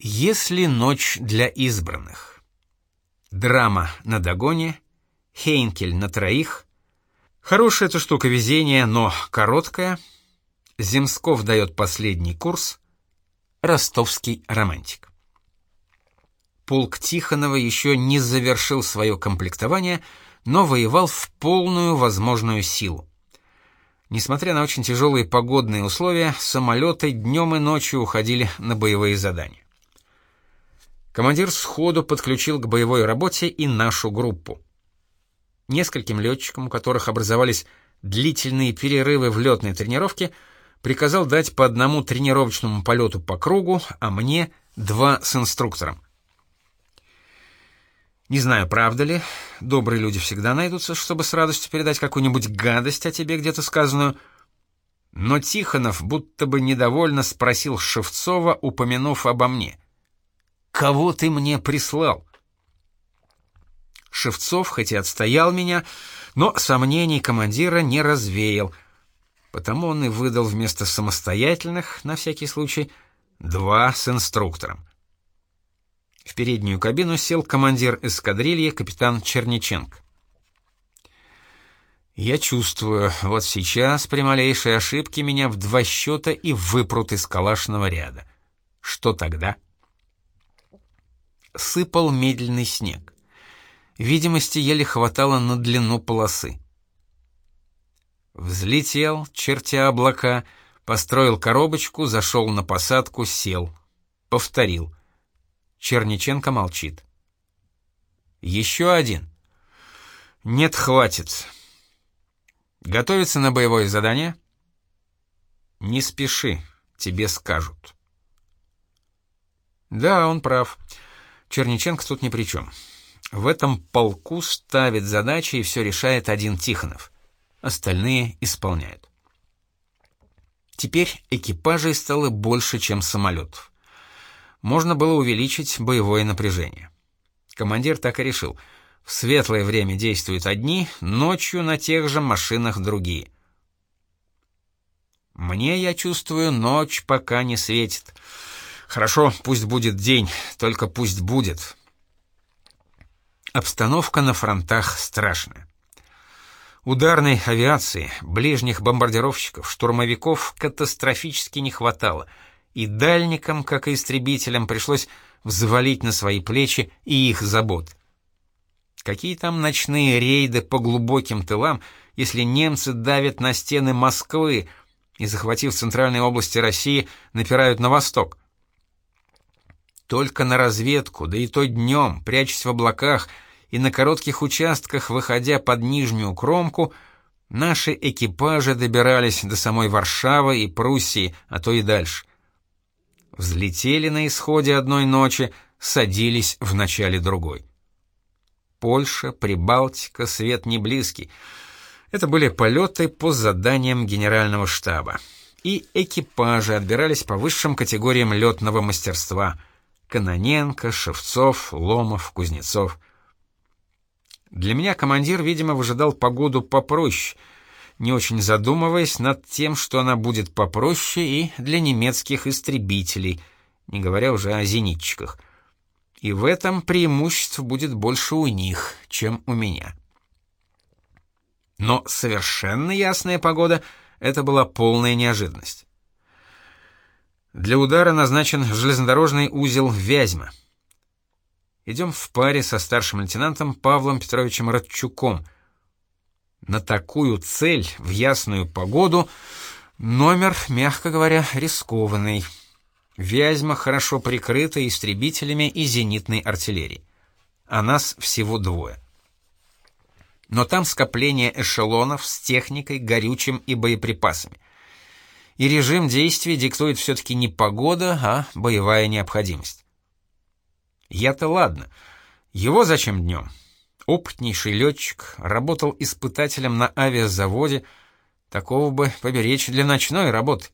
Если ночь для избранных. Драма на догоне, Хейнкель на троих. Хорошая эта штука везения, но короткая. Земсков дает последний курс. Ростовский романтик. Полк Тихонова еще не завершил свое комплектование, но воевал в полную возможную силу. Несмотря на очень тяжелые погодные условия, самолеты днем и ночью уходили на боевые задания. Командир сходу подключил к боевой работе и нашу группу. Нескольким летчикам, у которых образовались длительные перерывы в летной тренировке, приказал дать по одному тренировочному полету по кругу, а мне два с инструктором. Не знаю, правда ли, добрые люди всегда найдутся, чтобы с радостью передать какую-нибудь гадость о тебе где-то сказанную, но Тихонов будто бы недовольно спросил Шевцова, упомянув обо мне — Кого ты мне прислал? Шевцов хоть и отстоял меня, но сомнений командира не развеял. Потому он и выдал вместо самостоятельных, на всякий случай, два с инструктором. В переднюю кабину сел командир эскадрильи капитан Черниченко. Я чувствую, вот сейчас при малейшей ошибке меня в два счета и выпрут из калашного ряда. Что тогда? — сыпал медленный снег. Видимости еле хватало на длину полосы. Взлетел, чертя облака, построил коробочку, зашел на посадку, сел. Повторил. Черниченко молчит. Еще один. Нет, хватит. Готовиться на боевое задание? Не спеши, тебе скажут. Да, он прав. Черниченко тут ни при чем. В этом полку ставит задачи и все решает один Тихонов. Остальные исполняют. Теперь экипажей стало больше, чем самолетов. Можно было увеличить боевое напряжение. Командир так и решил. В светлое время действуют одни, ночью на тех же машинах другие. Мне, я чувствую, ночь пока не светит. Хорошо, пусть будет день, только пусть будет. Обстановка на фронтах страшная. Ударной авиации, ближних бомбардировщиков, штурмовиков катастрофически не хватало, и дальникам, как и истребителям, пришлось взвалить на свои плечи и их забот. Какие там ночные рейды по глубоким тылам, если немцы давят на стены Москвы и, захватив центральные области России, напирают на восток? Только на разведку, да и то днем, прячась в облаках и на коротких участках, выходя под нижнюю кромку, наши экипажи добирались до самой Варшавы и Пруссии, а то и дальше. Взлетели на исходе одной ночи, садились в начале другой. Польша, Прибалтика, свет не близкий. Это были полеты по заданиям генерального штаба. И экипажи отбирались по высшим категориям летного мастерства — Каноненко, Шевцов, Ломов, Кузнецов. Для меня командир, видимо, выжидал погоду попроще, не очень задумываясь над тем, что она будет попроще и для немецких истребителей, не говоря уже о зенитчиках. И в этом преимуществ будет больше у них, чем у меня. Но совершенно ясная погода — это была полная неожиданность. Для удара назначен железнодорожный узел Вязьма. Идем в паре со старшим лейтенантом Павлом Петровичем Радчуком. На такую цель в ясную погоду номер, мягко говоря, рискованный. Вязьма хорошо прикрыта истребителями и зенитной артиллерией. А нас всего двое. Но там скопление эшелонов с техникой, горючим и боеприпасами и режим действий диктует все-таки не погода, а боевая необходимость. Я-то ладно. Его зачем днем? Опытнейший летчик, работал испытателем на авиазаводе, такого бы поберечь для ночной работы.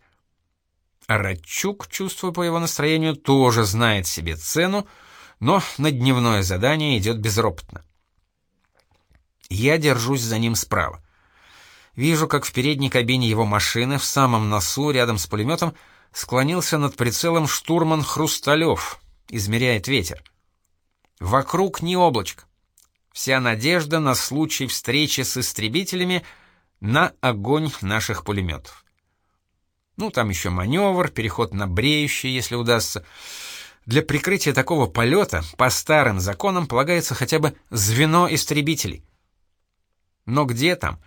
А Радчук, чувствуя по его настроению, тоже знает себе цену, но на дневное задание идет безропотно. Я держусь за ним справа. Вижу, как в передней кабине его машины, в самом носу, рядом с пулеметом, склонился над прицелом штурман Хрусталев, измеряет ветер. Вокруг ни облачка. Вся надежда на случай встречи с истребителями на огонь наших пулеметов. Ну, там еще маневр, переход на бреющий, если удастся. Для прикрытия такого полета по старым законам полагается хотя бы звено истребителей. Но где там?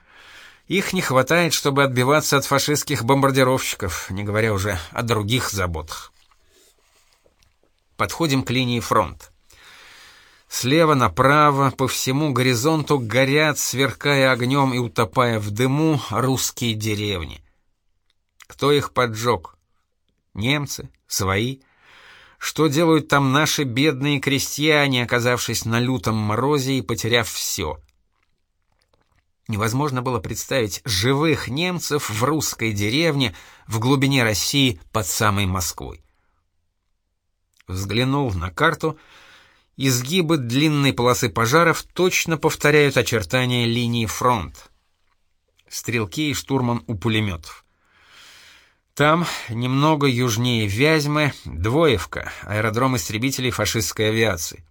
Их не хватает, чтобы отбиваться от фашистских бомбардировщиков, не говоря уже о других заботах. Подходим к линии фронта. Слева направо по всему горизонту горят, сверкая огнем и утопая в дыму, русские деревни. Кто их поджег? Немцы? Свои? Что делают там наши бедные крестьяне, оказавшись на лютом морозе и потеряв все? Невозможно было представить живых немцев в русской деревне в глубине России под самой Москвой. Взглянул на карту — Изгибы длинной полосы пожаров точно повторяют очертания линии фронта. Стрелки и штурман у пулеметов. Там, немного южнее Вязьмы, Двоевка, аэродром истребителей фашистской авиации.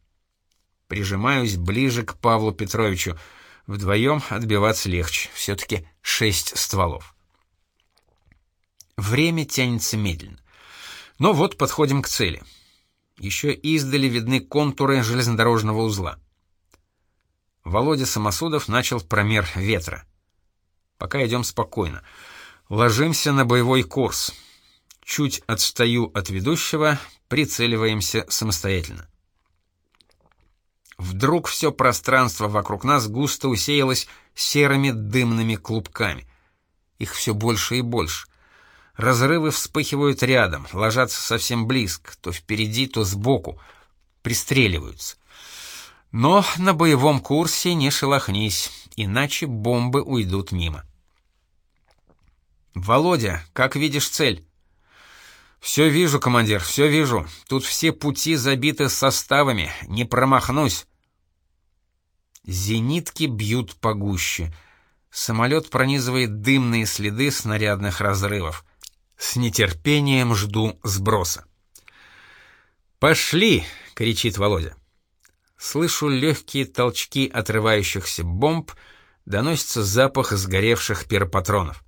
Прижимаюсь ближе к Павлу Петровичу. Вдвоем отбиваться легче, все-таки шесть стволов. Время тянется медленно. Но вот подходим к цели. Еще издали видны контуры железнодорожного узла. Володя Самосудов начал промер ветра. Пока идем спокойно. Ложимся на боевой курс. Чуть отстаю от ведущего, прицеливаемся самостоятельно. Вдруг все пространство вокруг нас густо усеялось серыми дымными клубками. Их все больше и больше. Разрывы вспыхивают рядом, ложатся совсем близко, то впереди, то сбоку, пристреливаются. Но на боевом курсе не шелохнись, иначе бомбы уйдут мимо. Володя, как видишь цель? Все вижу, командир, все вижу. Тут все пути забиты составами, не промахнусь. Зенитки бьют погуще. Самолет пронизывает дымные следы снарядных разрывов. С нетерпением жду сброса. «Пошли!» — кричит Володя. Слышу легкие толчки отрывающихся бомб, доносится запах сгоревших перпатронов.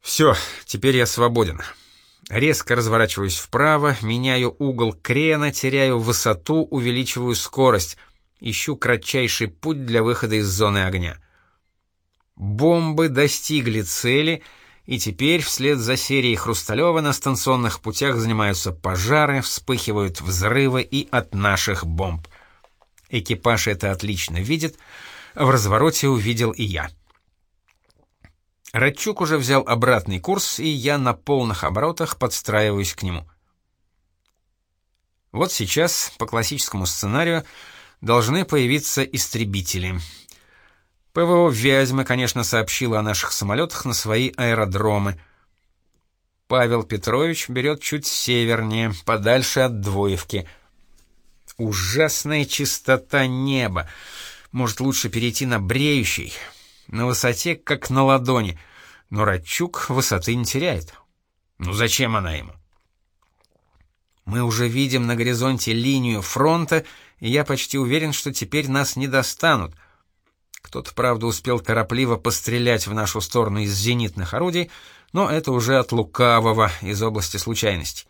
Все, теперь я свободен. Резко разворачиваюсь вправо, меняю угол крена, теряю высоту, увеличиваю скорость, ищу кратчайший путь для выхода из зоны огня. Бомбы достигли цели — и теперь вслед за серией Хрусталева на станционных путях занимаются пожары, вспыхивают взрывы и от наших бомб. Экипаж это отлично видит, в развороте увидел и я. Радчук уже взял обратный курс, и я на полных оборотах подстраиваюсь к нему. Вот сейчас, по классическому сценарию, должны появиться истребители — ПВО Вязьмы, конечно, сообщила о наших самолетах на свои аэродромы. Павел Петрович берет чуть севернее, подальше от Двоевки. Ужасная чистота неба. Может, лучше перейти на бреющий. На высоте, как на ладони. Но Радчук высоты не теряет. Ну зачем она ему? Мы уже видим на горизонте линию фронта, и я почти уверен, что теперь нас не достанут — кто-то, правда, успел торопливо пострелять в нашу сторону из зенитных орудий, но это уже от лукавого из области случайностей.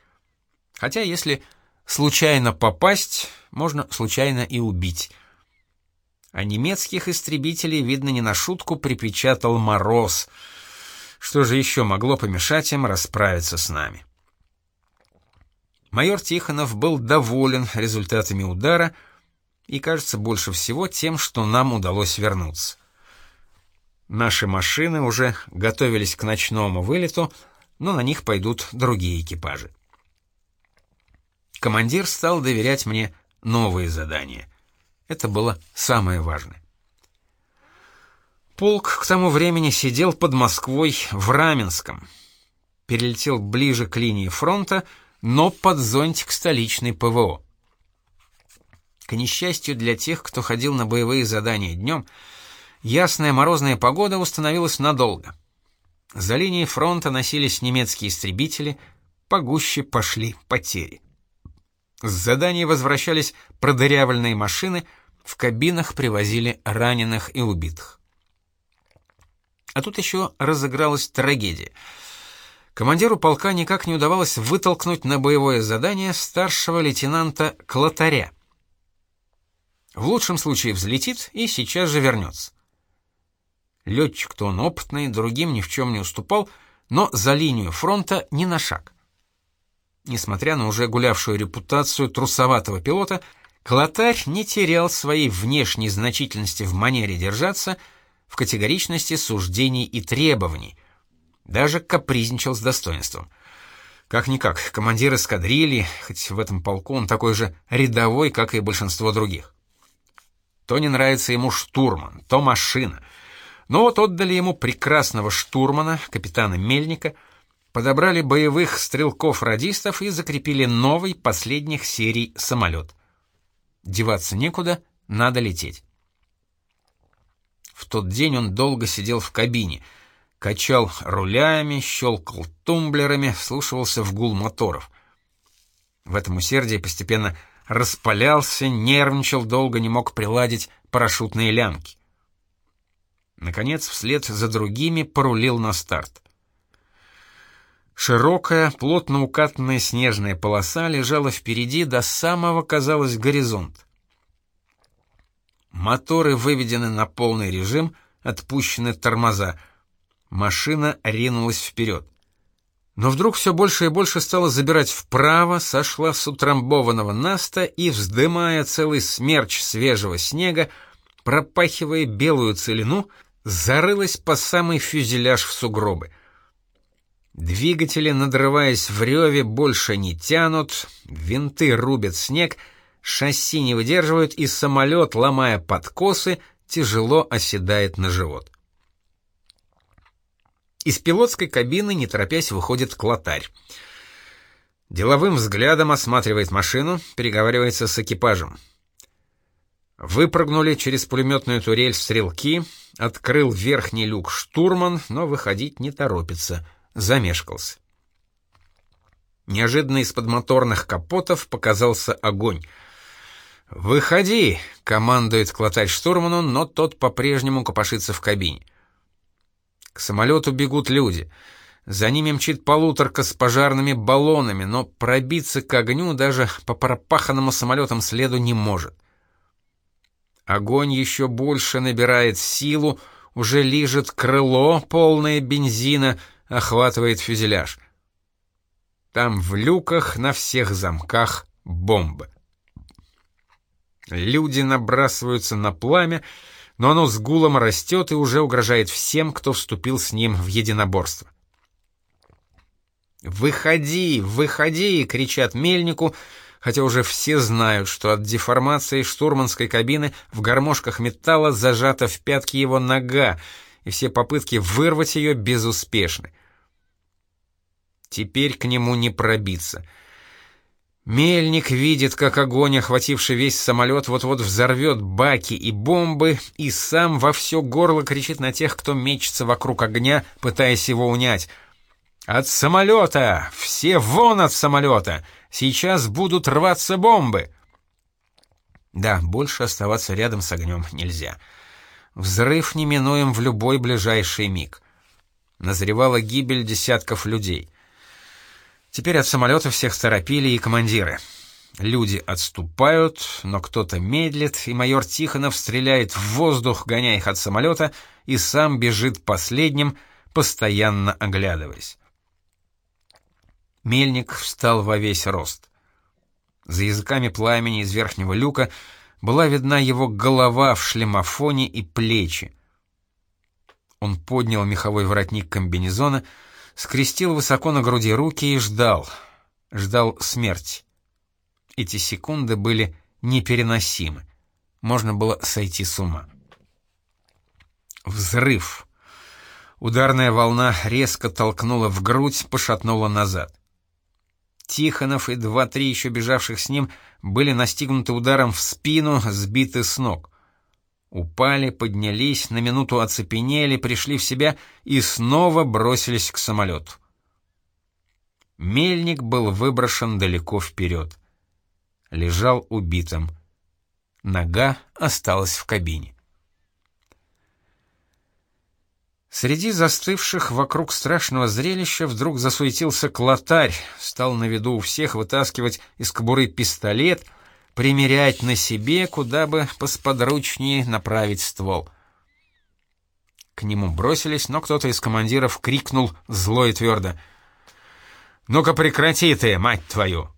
Хотя если случайно попасть, можно случайно и убить. А немецких истребителей, видно, не на шутку припечатал мороз. Что же еще могло помешать им расправиться с нами? Майор Тихонов был доволен результатами удара — и, кажется, больше всего тем, что нам удалось вернуться. Наши машины уже готовились к ночному вылету, но на них пойдут другие экипажи. Командир стал доверять мне новые задания. Это было самое важное. Полк к тому времени сидел под Москвой в Раменском. Перелетел ближе к линии фронта, но под зонтик столичной ПВО. К несчастью для тех, кто ходил на боевые задания днем, ясная морозная погода установилась надолго. За линией фронта носились немецкие истребители, погуще пошли потери. С задания возвращались продырявленные машины, в кабинах привозили раненых и убитых. А тут еще разыгралась трагедия. Командиру полка никак не удавалось вытолкнуть на боевое задание старшего лейтенанта Клотаря. В лучшем случае взлетит и сейчас же вернется. Летчик-то он опытный, другим ни в чем не уступал, но за линию фронта ни на шаг. Несмотря на уже гулявшую репутацию трусоватого пилота, Клотарь не терял своей внешней значительности в манере держаться, в категоричности суждений и требований, даже капризничал с достоинством. Как-никак, командир эскадрильи, хоть в этом полку он такой же рядовой, как и большинство других. То не нравится ему штурман, то машина. Но вот отдали ему прекрасного штурмана, капитана Мельника, подобрали боевых стрелков-радистов и закрепили новый, последних серий самолет. Деваться некуда, надо лететь. В тот день он долго сидел в кабине, качал рулями, щелкал тумблерами, вслушивался в гул моторов. В этом усердии постепенно распалялся, нервничал, долго не мог приладить парашютные лямки. Наконец, вслед за другими порулил на старт. Широкая, плотно укатанная снежная полоса лежала впереди до самого, казалось, горизонта. Моторы выведены на полный режим, отпущены тормоза. Машина ринулась вперед. Но вдруг все больше и больше стала забирать вправо, сошла с утрамбованного наста и, вздымая целый смерч свежего снега, пропахивая белую целину, зарылась по самый фюзеляж в сугробы. Двигатели, надрываясь в реве, больше не тянут, винты рубят снег, шасси не выдерживают, и самолет, ломая подкосы, тяжело оседает на живот. Из пилотской кабины, не торопясь, выходит клотарь. Деловым взглядом осматривает машину, переговаривается с экипажем. Выпрыгнули через пулеметную турель стрелки, открыл верхний люк штурман, но выходить не торопится — замешкался. Неожиданно из-под моторных капотов показался огонь. «Выходи!» — командует клотарь штурману, но тот по-прежнему копошится в кабине. К самолету бегут люди. За ними мчит полуторка с пожарными баллонами, но пробиться к огню даже по пропаханному самолетам следу не может. Огонь еще больше набирает силу, уже лижет крыло, полное бензина — охватывает фюзеляж. Там в люках на всех замках бомбы. Люди набрасываются на пламя, но оно с гулом растет и уже угрожает всем, кто вступил с ним в единоборство. «Выходи, выходи!» — кричат мельнику, хотя уже все знают, что от деформации штурманской кабины в гармошках металла зажата в пятке его нога, и все попытки вырвать ее безуспешны. Теперь к нему не пробиться. Мельник видит, как огонь, охвативший весь самолет, вот-вот взорвет баки и бомбы, и сам во все горло кричит на тех, кто мечется вокруг огня, пытаясь его унять. «От самолета! Все вон от самолета! Сейчас будут рваться бомбы!» Да, больше оставаться рядом с огнем нельзя. Взрыв неминуем в любой ближайший миг. Назревала гибель десятков людей. Теперь от самолета всех торопили и командиры. Люди отступают, но кто-то медлит, и майор Тихонов стреляет в воздух, гоняя их от самолета, и сам бежит последним, постоянно оглядываясь. Мельник встал во весь рост. За языками пламени из верхнего люка была видна его голова в шлемофоне и плечи. Он поднял меховой воротник комбинезона, скрестил высоко на груди руки и ждал. Ждал смерти. Эти секунды были непереносимы. Можно было сойти с ума. Взрыв. Ударная волна резко толкнула в грудь, пошатнула назад. Тихонов и два-три еще бежавших с ним были настигнуты ударом в спину, сбиты с ног. Упали, поднялись, на минуту оцепенели, пришли в себя и снова бросились к самолету. Мельник был выброшен далеко вперед. лежал убитым. Нога осталась в кабине. Среди застывших вокруг страшного зрелища вдруг засуетился клотарь, стал на виду у всех вытаскивать из кобуры пистолет, примерять на себе, куда бы посподручнее направить ствол. К нему бросились, но кто-то из командиров крикнул зло и твердо. «Ну-ка прекрати ты, мать твою!»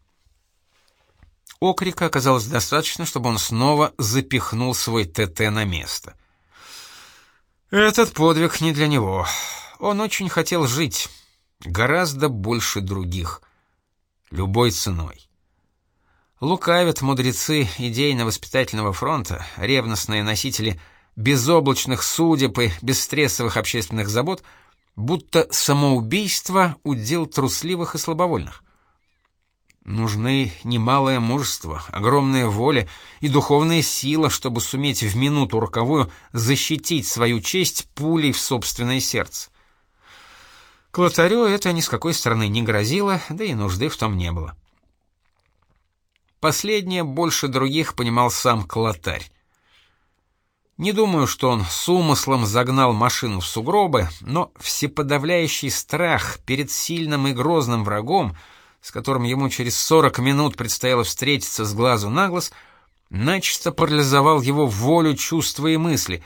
Окрика оказалось достаточно, чтобы он снова запихнул свой ТТ на место. Этот подвиг не для него. Он очень хотел жить, гораздо больше других, любой ценой. Лукавят мудрецы идейно-воспитательного фронта, ревностные носители безоблачных судеб и бесстрессовых общественных забот, будто самоубийство — удел трусливых и слабовольных. Нужны немалое мужество, огромная воля и духовная сила, чтобы суметь в минуту роковую защитить свою честь пулей в собственное сердце. Клотарю это ни с какой стороны не грозило, да и нужды в том не было. Последнее больше других понимал сам Клотарь. Не думаю, что он с умыслом загнал машину в сугробы, но всеподавляющий страх перед сильным и грозным врагом — с которым ему через 40 минут предстояло встретиться с глазу на глаз, начисто парализовал его волю, чувства и мысли,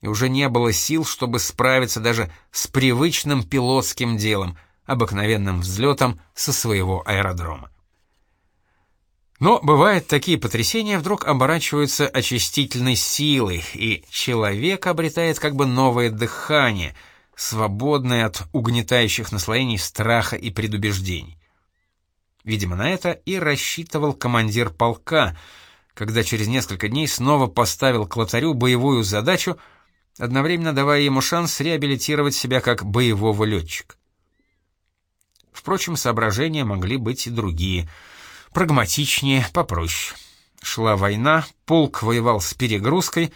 и уже не было сил, чтобы справиться даже с привычным пилотским делом, обыкновенным взлетом со своего аэродрома. Но бывают такие потрясения вдруг оборачиваются очистительной силой, и человек обретает как бы новое дыхание, свободное от угнетающих наслоений страха и предубеждений. Видимо, на это и рассчитывал командир полка, когда через несколько дней снова поставил к лотарю боевую задачу, одновременно давая ему шанс реабилитировать себя как боевого летчика. Впрочем, соображения могли быть и другие, прагматичнее, попроще. Шла война, полк воевал с перегрузкой,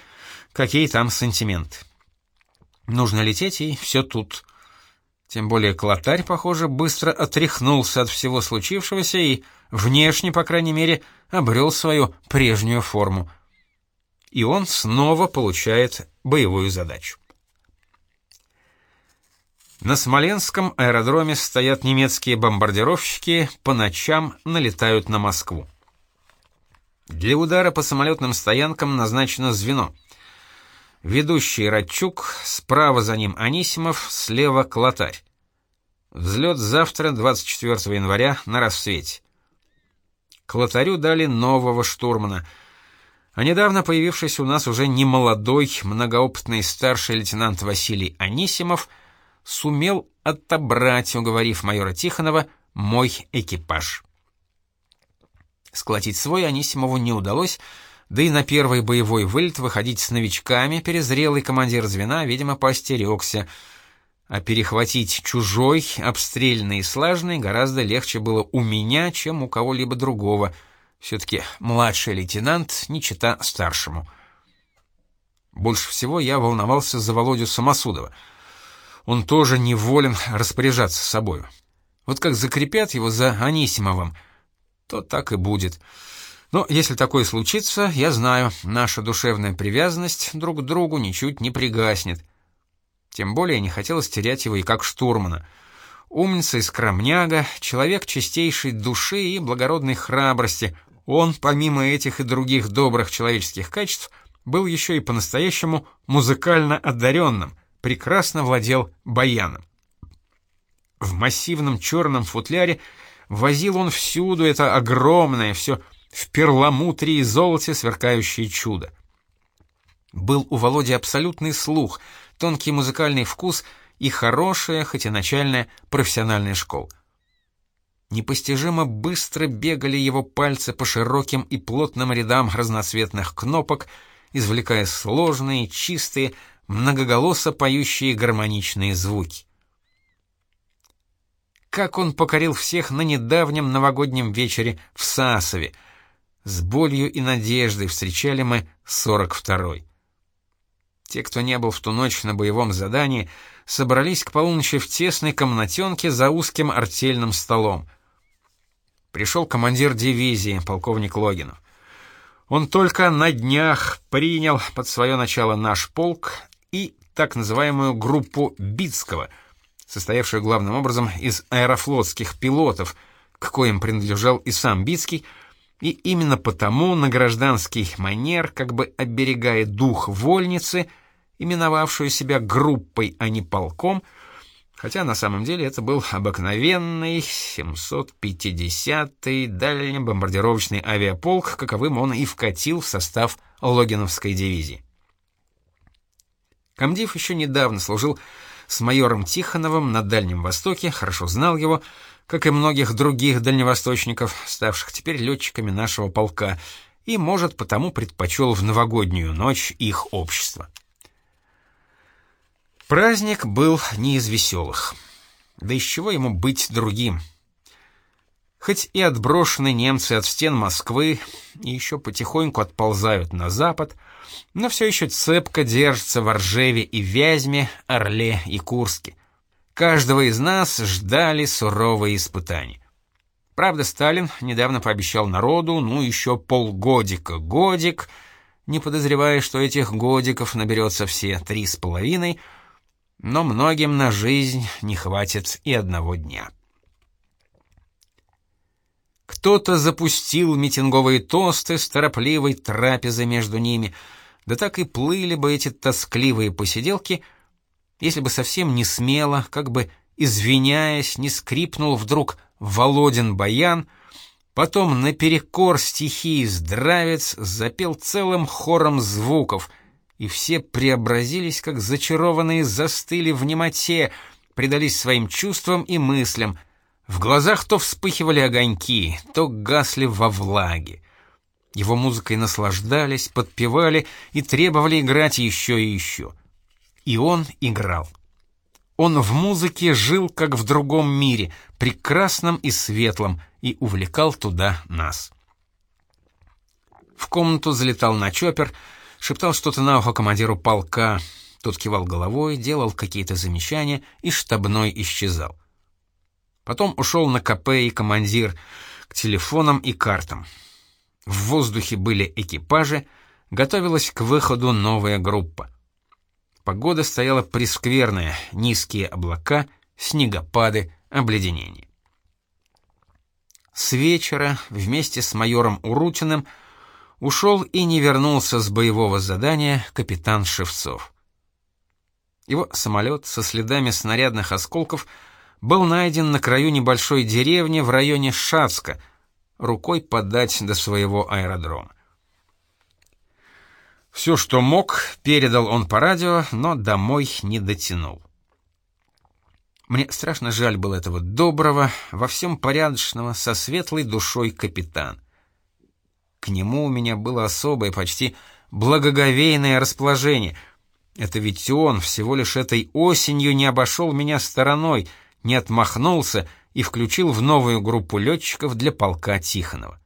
какие там сантименты. Нужно лететь, и все тут. Тем более Клотарь, похоже, быстро отряхнулся от всего случившегося и, внешне, по крайней мере, обрел свою прежнюю форму. И он снова получает боевую задачу. На Смоленском аэродроме стоят немецкие бомбардировщики, по ночам налетают на Москву. Для удара по самолетным стоянкам назначено звено — Ведущий Радчук, справа за ним Анисимов, слева Клотарь. Взлет завтра, 24 января, на рассвете. Клотарю дали нового штурмана. А недавно появившийся у нас уже немолодой, многоопытный старший лейтенант Василий Анисимов сумел отобрать, уговорив майора Тихонова, мой экипаж. Сколотить свой Анисимову не удалось, да и на первый боевой вылет выходить с новичками перезрелый командир звена, видимо, поостерегся. А перехватить чужой, обстрельный и слаженный гораздо легче было у меня, чем у кого-либо другого. Все-таки младший лейтенант не чита старшему. Больше всего я волновался за Володю Самосудова. Он тоже неволен распоряжаться собою. Вот как закрепят его за Анисимовым, то так и будет. Но если такое случится, я знаю, наша душевная привязанность друг к другу ничуть не пригаснет. Тем более не хотелось терять его и как штурмана. Умница и скромняга, человек чистейшей души и благородной храбрости. Он, помимо этих и других добрых человеческих качеств, был еще и по-настоящему музыкально одаренным, прекрасно владел баяном. В массивном черном футляре возил он всюду это огромное, все в перламутре и золоте сверкающее чудо. Был у Володи абсолютный слух, тонкий музыкальный вкус и хорошая, хоть и начальная, профессиональная школа. Непостижимо быстро бегали его пальцы по широким и плотным рядам разноцветных кнопок, извлекая сложные, чистые, многоголосо поющие гармоничные звуки. Как он покорил всех на недавнем новогоднем вечере в Сасове — с болью и надеждой встречали мы 42-й. Те, кто не был в ту ночь на боевом задании, собрались к полуночи в тесной комнатенке за узким артельным столом. пришел командир дивизии, полковник Логинов. Он только на днях принял под свое начало наш полк и так называемую группу Битского, состоявшую главным образом из аэрофлотских пилотов, к коим принадлежал и сам Битский, и именно потому на гражданский манер, как бы оберегая дух вольницы, именовавшую себя группой, а не полком, хотя на самом деле это был обыкновенный 750-й дальнебомбардировочный авиаполк, каковым он и вкатил в состав Логиновской дивизии. Комдив еще недавно служил с майором Тихоновым на Дальнем Востоке, хорошо знал его, как и многих других дальневосточников, ставших теперь летчиками нашего полка, и, может, потому предпочел в новогоднюю ночь их общество. Праздник был не из веселых. Да из чего ему быть другим? Хоть и отброшены немцы от стен Москвы и еще потихоньку отползают на запад, но все еще цепко держатся в Ржеве и Вязьме, Орле и Курске. Каждого из нас ждали суровые испытания. Правда, Сталин недавно пообещал народу, ну, еще полгодика, годик, не подозревая, что этих годиков наберется все три с половиной, но многим на жизнь не хватит и одного дня. Кто-то запустил митинговые тосты с торопливой трапезой между ними, да так и плыли бы эти тоскливые посиделки, если бы совсем не смело, как бы извиняясь, не скрипнул вдруг Володин баян, потом наперекор стихии здравец запел целым хором звуков — и все преобразились, как зачарованные застыли в немоте, предались своим чувствам и мыслям. В глазах то вспыхивали огоньки, то гасли во влаге. Его музыкой наслаждались, подпевали и требовали играть еще и еще. И он играл. Он в музыке жил как в другом мире, прекрасном и светлом, и увлекал туда нас. В комнату залетал на чоппер — шептал что-то на ухо командиру полка. Тот кивал головой, делал какие-то замечания, и штабной исчезал. Потом ушел на КП и командир к телефонам и картам. В воздухе были экипажи, готовилась к выходу новая группа. Погода стояла прескверная, низкие облака, снегопады, обледенение. С вечера вместе с майором Урутиным ушел и не вернулся с боевого задания капитан Шевцов. Его самолет со следами снарядных осколков был найден на краю небольшой деревни в районе Шацка, рукой подать до своего аэродрома. Все, что мог, передал он по радио, но домой не дотянул. Мне страшно жаль было этого доброго, во всем порядочного, со светлой душой капитана. К нему у меня было особое, почти благоговейное расположение. Это ведь он всего лишь этой осенью не обошел меня стороной, не отмахнулся и включил в новую группу летчиков для полка Тихонова.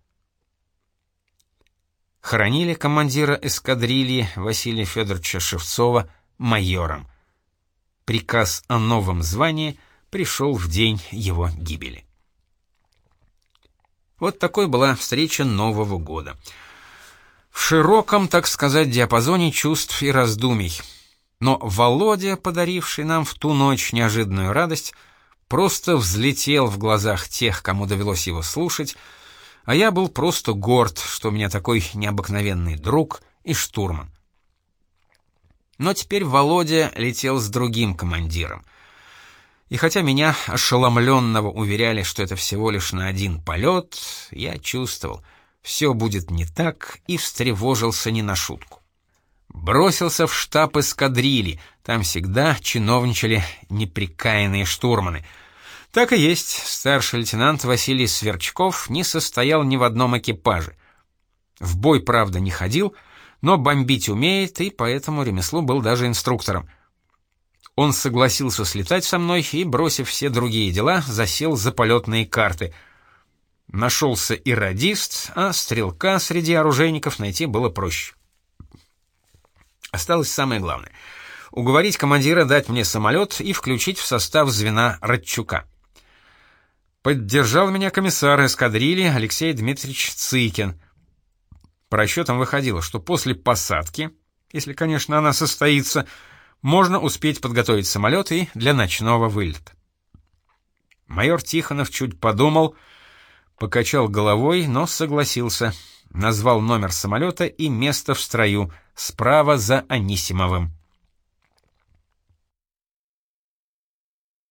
Хоронили командира эскадрильи Василия Федоровича Шевцова майором. Приказ о новом звании пришел в день его гибели. Вот такой была встреча Нового года. В широком, так сказать, диапазоне чувств и раздумий. Но Володя, подаривший нам в ту ночь неожиданную радость, просто взлетел в глазах тех, кому довелось его слушать, а я был просто горд, что у меня такой необыкновенный друг и штурман. Но теперь Володя летел с другим командиром. И хотя меня ошеломленного уверяли, что это всего лишь на один полет, я чувствовал, все будет не так, и встревожился не на шутку. Бросился в штаб эскадрильи, там всегда чиновничали неприкаянные штурманы. Так и есть, старший лейтенант Василий Сверчков не состоял ни в одном экипаже. В бой, правда, не ходил, но бомбить умеет, и поэтому ремеслу был даже инструктором — он согласился слетать со мной и, бросив все другие дела, засел за полетные карты. Нашелся и радист, а стрелка среди оружейников найти было проще. Осталось самое главное — уговорить командира дать мне самолет и включить в состав звена Радчука. Поддержал меня комиссар эскадрильи Алексей Дмитриевич Цыкин. По расчетам выходило, что после посадки, если, конечно, она состоится, можно успеть подготовить самолет и для ночного вылета. Майор Тихонов чуть подумал, покачал головой, но согласился. Назвал номер самолета и место в строю, справа за Анисимовым.